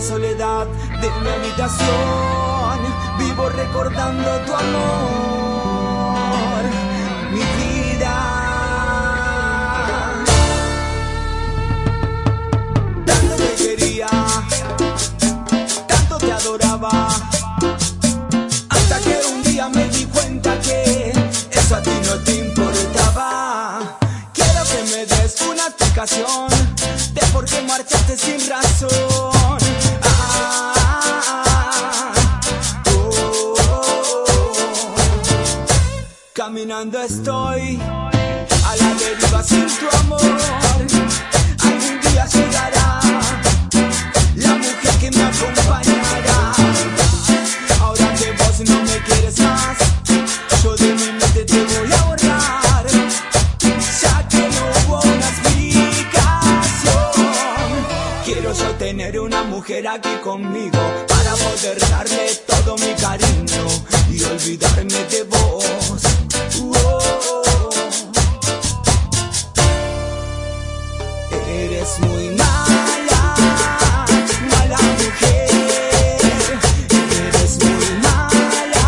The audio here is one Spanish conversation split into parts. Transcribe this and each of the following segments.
soledad de mi habitación vivo recordando tu amor, mi vida. Tanto te quería, tanto te adoraba, hasta que un día me di cuenta que eso a ti no te importaba. Quiero que me des una explicación de por qué marchaste sin razón. Caminando estoy a la deriva sin tu amor. Algún día llegará la mujer que me acompañará. Ahora que vos no me quieres más, yo de mi mente te voy a borrar. Ya que no hubo una explicación. Quiero yo tener una mujer aquí conmigo para poder darle todo mi cariño y olvidarme de vos. Eres muy mala, mala mujer. Eres muy mala,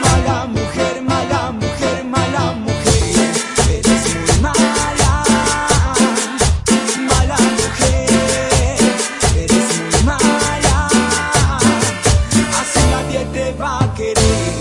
mala mujer, mala mujer, mala mujer. Eres muy mala, mala mujer. Eres muy mala, así nadie te va a querer.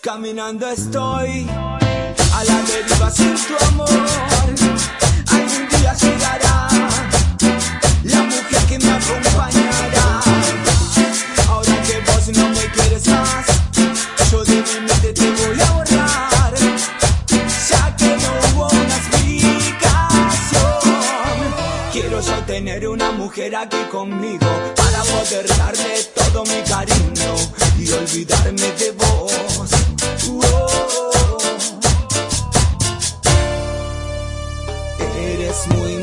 Caminando estoy a la deriva sin tu amor. Algún día llegará Quiero yo tener una mujer aquí conmigo para poder darle todo mi cariño y olvidarme de vos. Eres muy